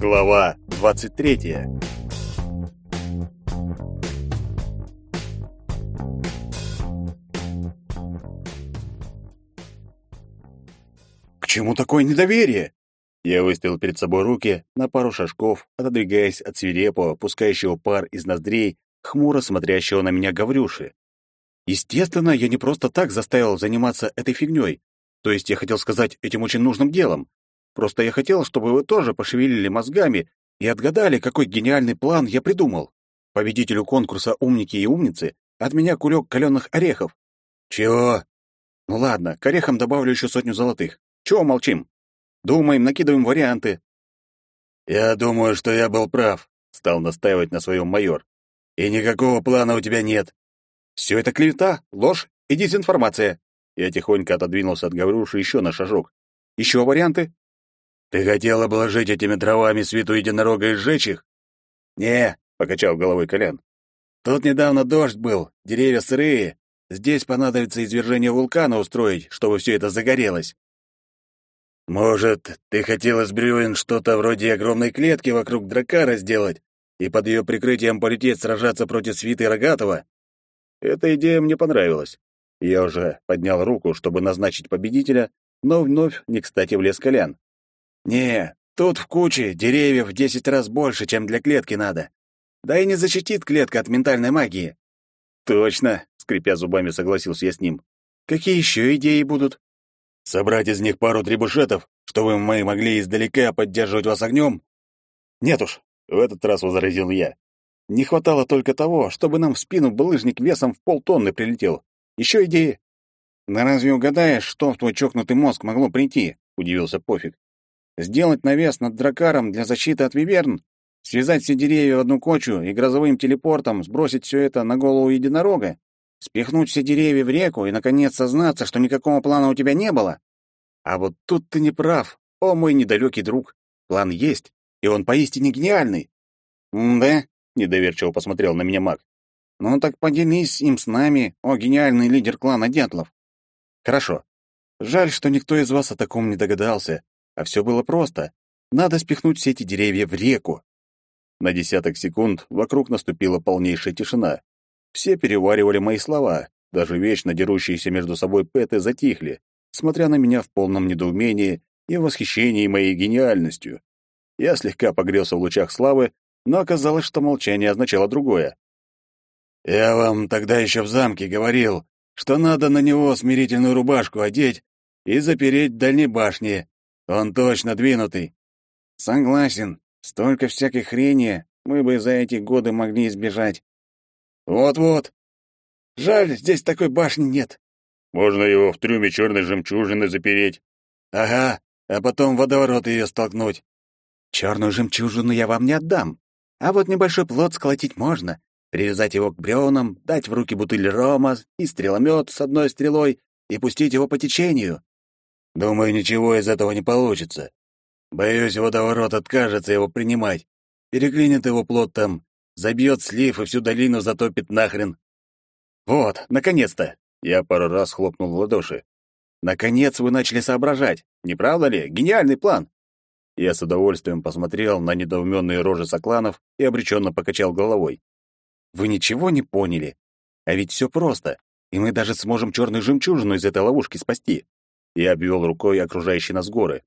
Глава 23. К чему такое недоверие? Я выставил перед собой руки на пару шажков, отодвигаясь от свирепого, пускающего пар из ноздрей, хмуро смотрящего на меня Гаврюши. Естественно, я не просто так заставил заниматься этой фигней. То есть я хотел сказать этим очень нужным делом. Просто я хотел, чтобы вы тоже пошевелили мозгами и отгадали, какой гениальный план я придумал. Победителю конкурса «Умники и умницы» от меня кулек каленых орехов. Чего? Ну ладно, к орехам добавлю еще сотню золотых. Чего молчим? Думаем, накидываем варианты. Я думаю, что я был прав, стал настаивать на своем майор. И никакого плана у тебя нет. Все это клевета, ложь и дезинформация. Я тихонько отодвинулся от Гаврюши еще на шажок. Еще варианты? Ты хотел обложить этими травами свиту единорога и сжечь их? Не, покачал головой Колян. Тут недавно дождь был, деревья сырые. Здесь понадобится извержение вулкана устроить, чтобы все это загорелось. Может, ты хотел из бревен что-то вроде огромной клетки вокруг дракара сделать и под ее прикрытием полететь сражаться против свиты Рогатого? Эта идея мне понравилась. Я уже поднял руку, чтобы назначить победителя, но вновь не кстати влез Колян. Не, тут в куче деревьев в десять раз больше, чем для клетки надо. Да и не защитит клетка от ментальной магии. Точно, скрипя зубами, согласился я с ним. Какие еще идеи будут? Собрать из них пару трибушетов, чтобы мы могли издалека поддерживать вас огнем? Нет уж, в этот раз возразил я. Не хватало только того, чтобы нам в спину булыжник весом в полтонны прилетел. Еще идеи? Да разве угадаешь, что в твой чокнутый мозг могло прийти? Удивился Пофиг. Сделать навес над дракаром для защиты от виверн? Связать все деревья в одну кочу и грозовым телепортом сбросить все это на голову единорога? Спихнуть все деревья в реку и, наконец, сознаться, что никакого плана у тебя не было? А вот тут ты не прав, о мой недалекий друг. План есть, и он поистине гениальный. «Да?» — недоверчиво посмотрел на меня маг. «Ну так поделись им с нами, о гениальный лидер клана Дятлов». «Хорошо. Жаль, что никто из вас о таком не догадался. А все было просто. Надо спихнуть все эти деревья в реку. На десяток секунд вокруг наступила полнейшая тишина. Все переваривали мои слова. Даже вечно дерущиеся между собой пэты затихли, смотря на меня в полном недоумении и восхищении моей гениальностью. Я слегка погрелся в лучах славы, но оказалось, что молчание означало другое. «Я вам тогда еще в замке говорил, что надо на него смирительную рубашку одеть и запереть в дальней башне, он точно двинутый. Согласен. Столько всякой хрени мы бы за эти годы могли избежать. Вот-вот. Жаль, здесь такой башни нет. Можно его в трюме черной жемчужины запереть. Ага, а потом водоворот ее столкнуть. Черную жемчужину я вам не отдам. А вот небольшой плод сколотить можно. Привязать его к бревнам, дать в руки бутыль рома и стреломет с одной стрелой и пустить его по течению. Думаю, ничего из этого не получится. Боюсь, водоворот откажется его принимать. Переклинит его плод там, забьет слив и всю долину затопит нахрен. Вот, наконец-то! Я пару раз хлопнул в ладоши. Наконец вы начали соображать. Не правда ли? Гениальный план. Я с удовольствием посмотрел на недоуменные рожи сокланов и обреченно покачал головой. Вы ничего не поняли. А ведь все просто, и мы даже сможем черную жемчужину из этой ловушки спасти. Я обвел рукой окружающие нас горы.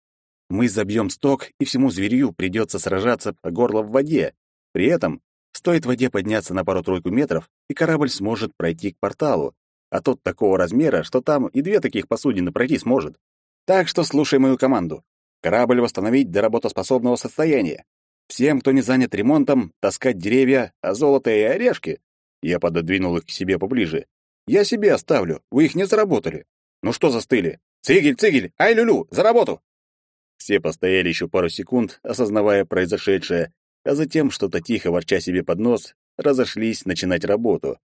Мы забьем сток, и всему зверю придется сражаться по горло в воде. При этом стоит воде подняться на пару-тройку метров, и корабль сможет пройти к порталу, а тот такого размера, что там и две таких посудины пройти сможет. Так что слушай мою команду. Корабль восстановить до работоспособного состояния. Всем, кто не занят ремонтом, таскать деревья, а золото и орешки. Я пододвинул их к себе поближе. Я себе оставлю, вы их не заработали. Ну что застыли? «Цигель, цигель! Ай, люлю! За работу!» Все постояли еще пару секунд, осознавая произошедшее, а затем, что-то тихо ворча себе под нос, разошлись начинать работу.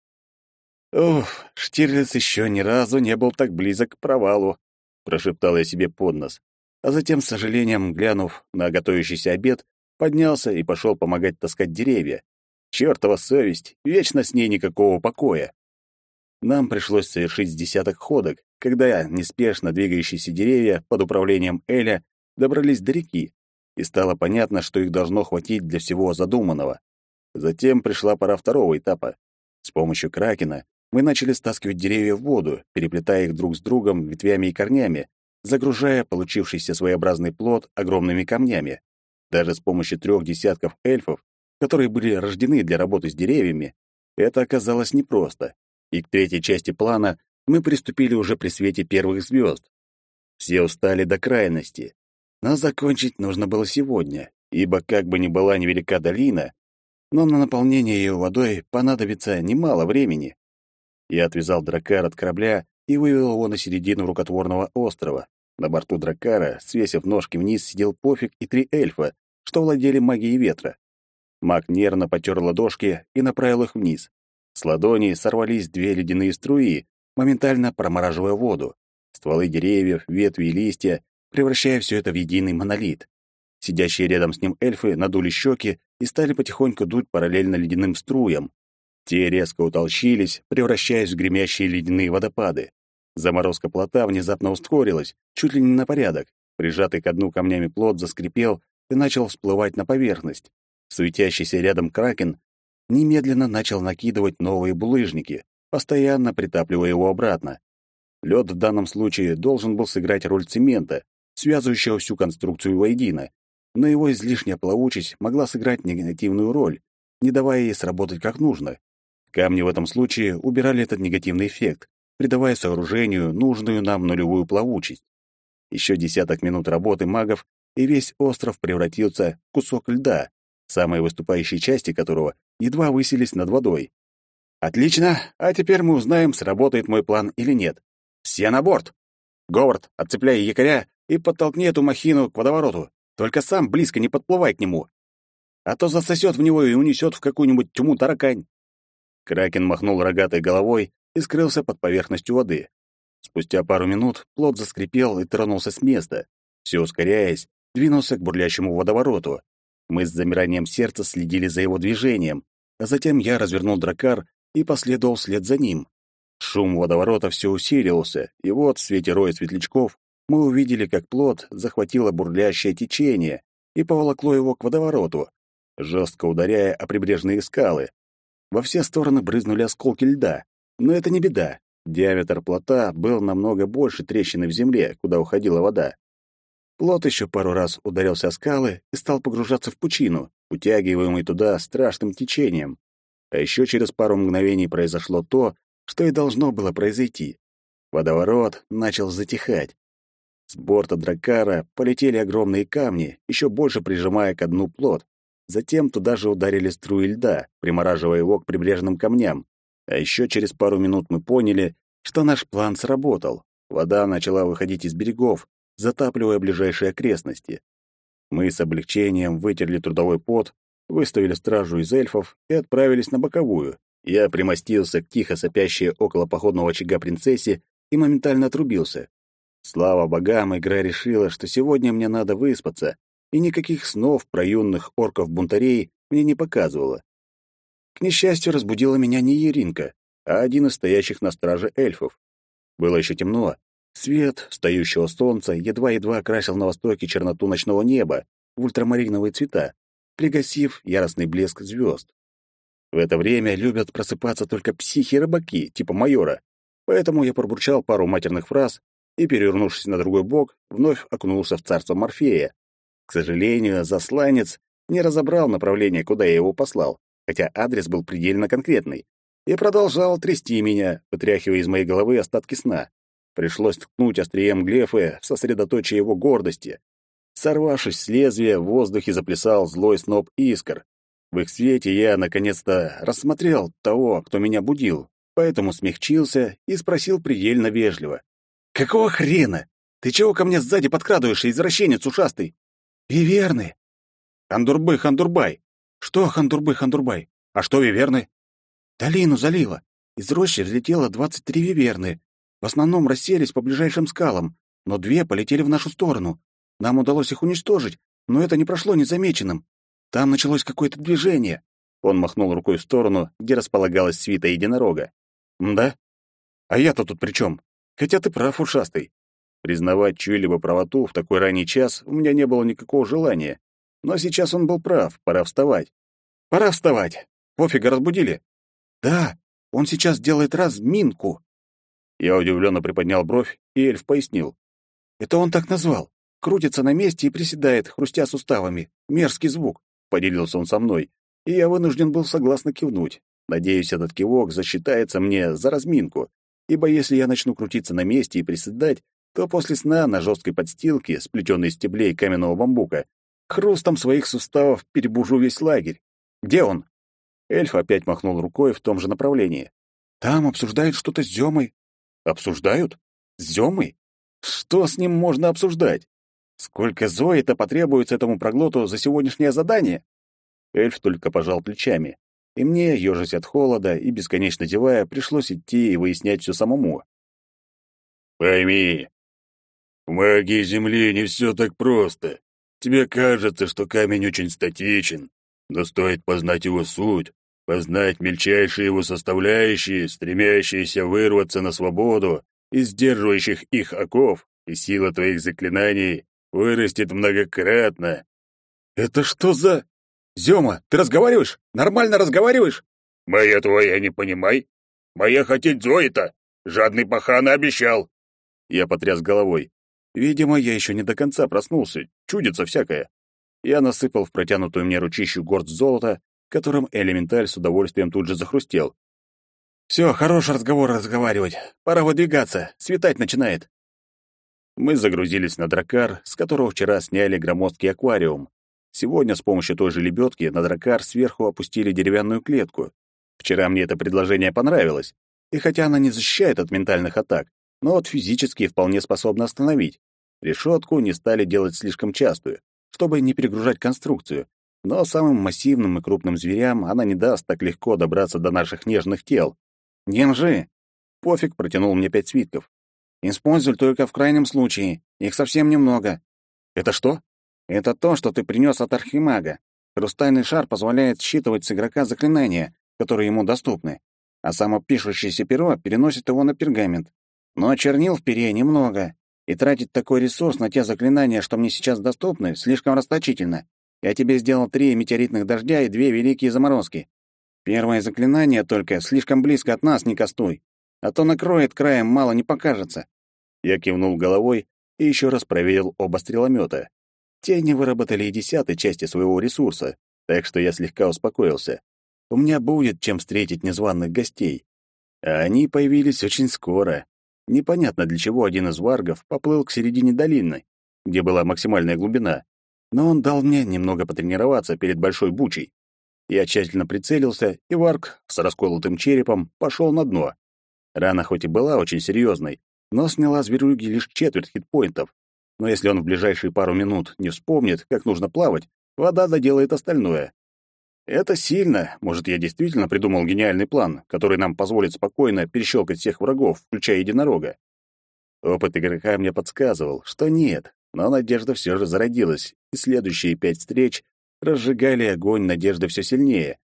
«Уф, Штирлиц еще ни разу не был так близок к провалу», — прошептал я себе под нос, а затем, с сожалением глянув на готовящийся обед, поднялся и пошел помогать таскать деревья. Чёртова совесть, вечно с ней никакого покоя. Нам пришлось совершить с десяток ходок, когда неспешно двигающиеся деревья под управлением Эля добрались до реки. и стало понятно, что их должно хватить для всего задуманного. Затем пришла пора второго этапа. С помощью кракена мы начали стаскивать деревья в воду, переплетая их друг с другом ветвями и корнями, загружая получившийся своеобразный плод огромными камнями. Даже с помощью трех десятков эльфов, которые были рождены для работы с деревьями, это оказалось непросто. И к третьей части плана мы приступили уже при свете первых звезд. Все устали до крайности. Но закончить нужно было сегодня, ибо как бы ни была невелика долина, но на наполнение ее водой понадобится немало времени. Я отвязал дракар от корабля и вывел его на середину рукотворного острова. На борту дракара, свесив ножки вниз, сидел Пофиг и три эльфа, что владели магией ветра. Маг нервно потер ладошки и направил их вниз. С ладони сорвались две ледяные струи, моментально промораживая воду. Стволы деревьев, ветви и листья, превращая все это в единый монолит. Сидящие рядом с ним эльфы надули щеки и стали потихоньку дуть параллельно ледяным струям. Те резко утолщились, превращаясь в гремящие ледяные водопады. Заморозка плота внезапно ускорилась, чуть ли не на порядок. Прижатый к дну камнями плот заскрипел и начал всплывать на поверхность. Светящийся рядом кракен немедленно начал накидывать новые булыжники, постоянно притапливая его обратно. Лед в данном случае должен был сыграть роль цемента, связывающего всю конструкцию воедино, но его излишняя плавучесть могла сыграть негативную роль, не давая ей сработать как нужно. Камни в этом случае убирали этот негативный эффект, придавая сооружению нужную нам нулевую плавучесть. Еще десяток минут работы магов, и весь остров превратился в кусок льда, самые выступающие части которого едва высились над водой. Отлично, а теперь мы узнаем, сработает мой план или нет. Все на борт. Говард, отцепляй якоря и подтолкни эту махину к водовороту. Только сам близко не подплывай к нему. А то засосет в него и унесет в какую-нибудь тьму таракань. Кракен махнул рогатой головой и скрылся под поверхностью воды. Спустя пару минут плот заскрипел и тронулся с места. Все ускоряясь, двинулся к бурлящему водовороту. Мы с замиранием сердца следили за его движением, а затем я развернул дракар и последовал вслед за ним. Шум водоворота все усиливался, и вот в свете роя светлячков мы увидели, как плот захватило бурлящее течение и поволокло его к водовороту, жестко ударяя о прибрежные скалы. Во все стороны брызнули осколки льда. Но это не беда. Диаметр плота был намного больше трещины в земле, куда уходила вода. Плот еще пару раз ударился о скалы и стал погружаться в пучину, утягиваемый туда страшным течением. А еще через пару мгновений произошло то, что и должно было произойти. Водоворот начал затихать. С борта дракара полетели огромные камни, еще больше прижимая к дну плот. Затем туда же ударили струи льда, примораживая его к прибрежным камням. А еще через пару минут мы поняли, что наш план сработал. Вода начала выходить из берегов, затапливая ближайшие окрестности. Мы с облегчением вытерли трудовой пот, выставили стражу из эльфов и отправились на боковую. Я примостился к тихо сопящей около походного очага принцессе и моментально отрубился. Слава богам, игра решила, что сегодня мне надо выспаться, и никаких снов про юных орков-бунтарей мне не показывала. К несчастью, разбудила меня не Еринка, а один из стоящих на страже эльфов. Было еще темно. Свет встающего солнца едва-едва окрасил на востоке черноту ночного неба в ультрамариновые цвета, пригасив яростный блеск звезд. В это время любят просыпаться только психи-рыбаки, типа майора, поэтому я пробурчал пару матерных фраз и, перевернувшись на другой бок, вновь окунулся в царство Морфея. К сожалению, засланец не разобрал направление, куда я его послал, хотя адрес был предельно конкретный, и продолжал трясти меня, вытряхивая из моей головы остатки сна. Пришлось ткнуть острием глефы в сосредоточие его гордости. Сорвавшись с лезвия, в воздухе заплясал злой сноп искр. В их свете я, наконец-то, рассмотрел того, кто меня будил, поэтому смягчился и спросил предельно вежливо. «Какого хрена? Ты чего ко мне сзади подкрадываешься, извращенец ушастый?» Виверны. Хандурбы, Хандурбай. Что Хандурбы, Хандурбай? А что виверны? Долину залило. Из рощи взлетело двадцать три виверны. В основном расселись по ближайшим скалам, но две полетели в нашу сторону. Нам удалось их уничтожить, но это не прошло незамеченным. Там началось какое-то движение. Он махнул рукой в сторону, где располагалась свита единорога. «Да? А я-то тут при чем? Хотя ты прав, ушастый. Признавать чью-либо правоту в такой ранний час у меня не было никакого желания, Но сейчас он был прав, пора вставать. Пора вставать. Пофига разбудили? Да, он сейчас делает разминку. Я удивленно приподнял бровь, и эльф пояснил. Это он так назвал. Крутится на месте и приседает, хрустя суставами. Мерзкий звук, поделился он со мной, и я вынужден был согласно кивнуть. Надеюсь, этот кивок засчитается мне за разминку, ибо если я начну крутиться на месте и приседать, то после сна на жесткой подстилке, сплетенной из стеблей каменного бамбука, хрустом своих суставов перебужу весь лагерь. Где он? Эльф опять махнул рукой в том же направлении. Там обсуждают что-то с Зёмой. Обсуждают? С Зёмой? Что с ним можно обсуждать? Сколько Зои-то потребуется этому проглоту за сегодняшнее задание? Эльф только пожал плечами и мне, ежась от холода и бесконечно зевая, пришлось идти и выяснять все самому. «Пойми, в магии Земли не все так просто. Тебе кажется, что камень очень статичен, но стоит познать его суть, познать мельчайшие его составляющие, стремящиеся вырваться на свободу, и сдерживающих их оков, и сила твоих заклинаний вырастет многократно. «Это что за...» Зёма, ты разговариваешь? Нормально разговариваешь? Моя твоя не понимай. Моя хотеть Зои-то. Жадный пахан обещал. Я потряс головой. Видимо, я еще не до конца проснулся. Чудится всякое. Я насыпал в протянутую мне ручищу горсть золота, которым элементаль с удовольствием тут же захрустел. Все, хороший разговор разговаривать. Пора выдвигаться. Светать начинает. Мы загрузились на дракар, с которого вчера сняли громоздкий аквариум. Сегодня с помощью той же лебедки на дракар сверху опустили деревянную клетку. Вчера мне это предложение понравилось, и хотя она не защищает от ментальных атак, но вот физически вполне способна остановить. Решетку не стали делать слишком частую, чтобы не перегружать конструкцию, но самым массивным и крупным зверям она не даст так легко добраться до наших нежных тел. «Держи!» Пофиг протянул мне пять свитков. «Используй только в крайнем случае. Их совсем немного». «Это что?» Это то, что ты принес от архимага. Хрустальный шар позволяет считывать с игрока заклинания, которые ему доступны, а самопишущееся перо переносит его на пергамент. Но чернил в пере немного, и тратить такой ресурс на те заклинания, что мне сейчас доступны, слишком расточительно. Я тебе сделал три метеоритных дождя и две великие заморозки. Первое заклинание только слишком близко от нас не кастуй, а то накроет краем мало не покажется. Я кивнул головой и еще раз проверил оба стреломета. Те не выработали и десятой части своего ресурса, так что я слегка успокоился. У меня будет чем встретить незваных гостей. А они появились очень скоро. Непонятно, для чего один из варгов поплыл к середине долины, где была максимальная глубина, но он дал мне немного потренироваться перед большой бучей. Я тщательно прицелился, и варг с расколотым черепом пошел на дно. Рана хоть и была очень серьезной, но сняла зверюги лишь четверть хитпоинтов, но если он в ближайшие пару минут не вспомнит, как нужно плавать, вода доделает остальное. Это сильно. Может, я действительно придумал гениальный план, который нам позволит спокойно перещелкать всех врагов, включая единорога. Опыт игрока мне подсказывал, что нет, но надежда все же зародилась, и следующие пять встреч разжигали огонь надежды все сильнее.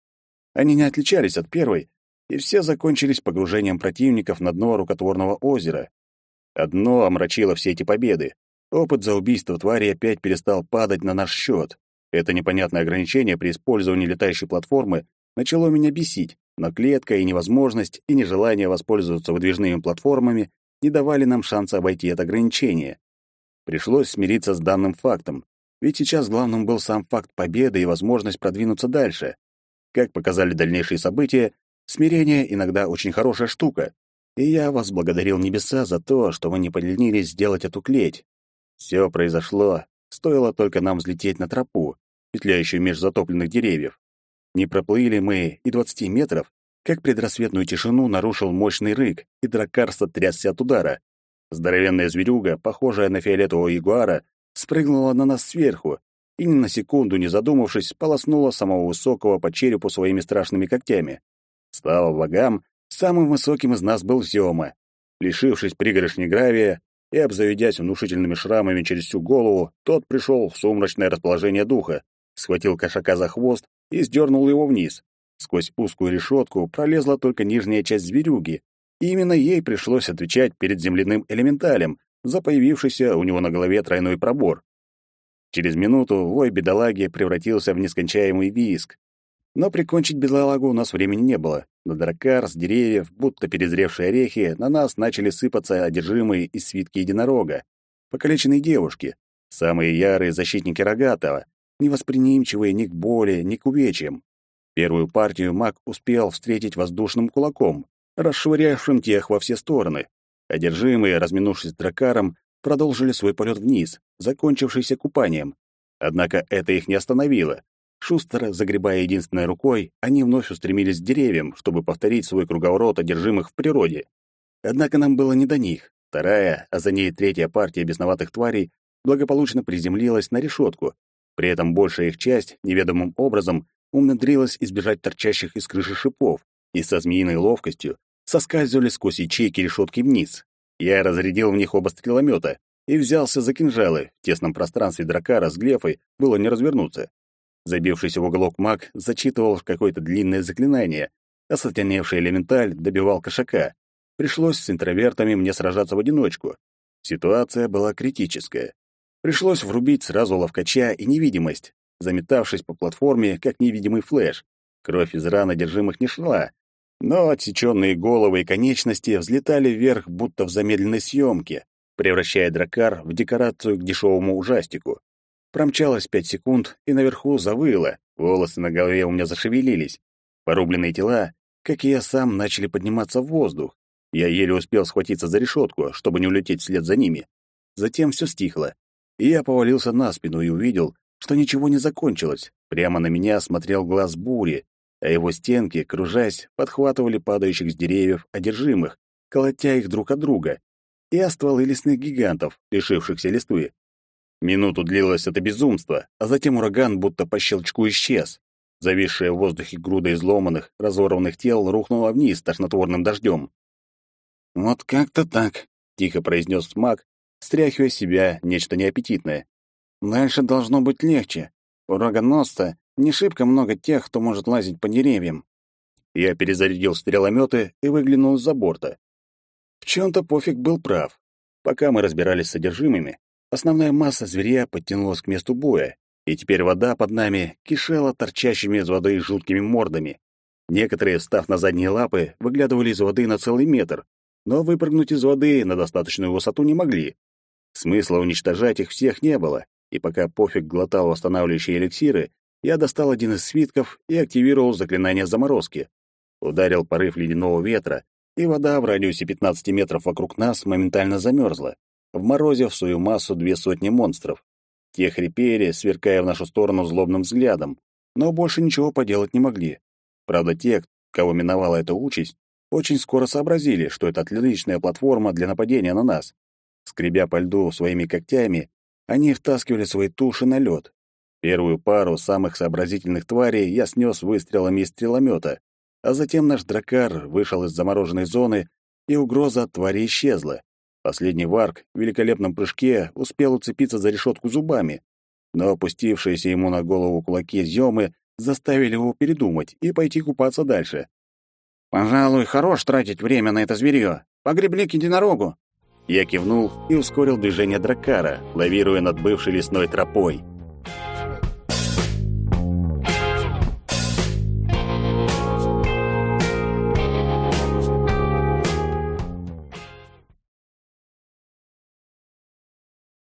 Они не отличались от первой, и все закончились погружением противников на дно рукотворного озера. Одно омрачило все эти победы. Опыт за убийство твари опять перестал падать на наш счет. Это непонятное ограничение при использовании летающей платформы начало меня бесить, но клетка и невозможность, и нежелание воспользоваться выдвижными платформами не давали нам шанса обойти это ограничение. Пришлось смириться с данным фактом, ведь сейчас главным был сам факт победы и возможность продвинуться дальше. Как показали дальнейшие события, смирение иногда очень хорошая штука, и я вас благодарил небеса за то, что вы не поленились сделать эту клеть, все произошло, стоило только нам взлететь на тропу, петляющую меж затопленных деревьев. Не проплыли мы и двадцати метров, как предрассветную тишину нарушил мощный рык, и дракар сотрясся от удара. Здоровенная зверюга, похожая на фиолетового ягуара, спрыгнула на нас сверху и, ни на секунду не задумавшись, полоснула самого высокого по черепу своими страшными когтями. Слава богам, самым высоким из нас был Зёма. Лишившись пригоршни гравия, и, обзаведясь внушительными шрамами через всю голову, тот пришел в сумрачное расположение духа, схватил кошака за хвост и сдернул его вниз. Сквозь узкую решетку пролезла только нижняя часть зверюги, и именно ей пришлось отвечать перед земляным элементалем за появившийся у него на голове тройной пробор. Через минуту вой бедолаги превратился в нескончаемый визг. Но прикончить бедолагу у нас времени не было. На дракар с деревьев, будто перезревшие орехи, на нас начали сыпаться одержимые из свитки единорога. Покалеченные девушки, самые ярые защитники Рогатого, невосприимчивые ни к боли, ни к увечьям. Первую партию маг успел встретить воздушным кулаком, расшвырявшим тех во все стороны. Одержимые, разминувшись с дракаром, продолжили свой полет вниз, закончившийся купанием. Однако это их не остановило. Шустро загребая единственной рукой, они вновь устремились к деревьям, чтобы повторить свой круговорот одержимых в природе. Однако нам было не до них. Вторая, а за ней третья партия бесноватых тварей благополучно приземлилась на решетку. При этом большая их часть неведомым образом умудрилась избежать торчащих из крыши шипов и со змеиной ловкостью соскальзывали сквозь ячейки решетки вниз. Я разрядил в них оба стреломета и взялся за кинжалы. В тесном пространстве дракара с глефой было не развернуться. Забившийся в уголок маг зачитывал какое-то длинное заклинание, осатаневший элементаль добивал кошака. Пришлось с интровертами мне сражаться в одиночку. Ситуация была критическая. Пришлось врубить сразу ловкача и невидимость, заметавшись по платформе, как невидимый флэш. Кровь из ран одержимых не шла, но отсеченные головы и конечности взлетали вверх, будто в замедленной съемке, превращая дракар в декорацию к дешевому ужастику. Промчалось пять секунд, и наверху завыло, волосы на голове у меня зашевелились. Порубленные тела, как и я сам, начали подниматься в воздух. Я еле успел схватиться за решетку, чтобы не улететь вслед за ними. Затем все стихло, и я повалился на спину и увидел, что ничего не закончилось. Прямо на меня смотрел глаз бури, а его стенки, кружась, подхватывали падающих с деревьев одержимых, колотя их друг от друга, и стволы лесных гигантов, лишившихся листвы. Минуту длилось это безумство, а затем ураган будто по щелчку исчез. Зависшая в воздухе груда изломанных, разорванных тел рухнула вниз тошнотворным дождем. «Вот как-то так», — тихо произнес маг, стряхивая себя нечто неаппетитное. «Дальше должно быть легче. У рогоносца не шибко много тех, кто может лазить по деревьям. Я перезарядил стрелометы и выглянул из-за борта. В чем-то пофиг был прав. Пока мы разбирались с содержимыми, основная масса зверя подтянулась к месту боя, и теперь вода под нами кишела торчащими из воды жуткими мордами. Некоторые, встав на задние лапы, выглядывали из воды на целый метр, но выпрыгнуть из воды на достаточную высоту не могли. Смысла уничтожать их всех не было, и пока пофиг глотал восстанавливающие эликсиры, я достал один из свитков и активировал заклинание заморозки. Ударил порыв ледяного ветра, и вода в радиусе 15 метров вокруг нас моментально замерзла, вморозив в свою массу две сотни монстров. Те хрипели, сверкая в нашу сторону злобным взглядом, но больше ничего поделать не могли. Правда, те, кого миновала эта участь, очень скоро сообразили, что это отличная платформа для нападения на нас. Скребя по льду своими когтями, они втаскивали свои туши на лед, Первую пару самых сообразительных тварей я снес выстрелами из стреломета, а затем наш дракар вышел из замороженной зоны, и угроза от твари исчезла. Последний варк в великолепном прыжке успел уцепиться за решетку зубами, но опустившиеся ему на голову кулаки Зёмы заставили его передумать и пойти купаться дальше. «Пожалуй, хорош тратить время на это зверье. Погребли к единорогу». Я кивнул и ускорил движение дракара, лавируя над бывшей лесной тропой.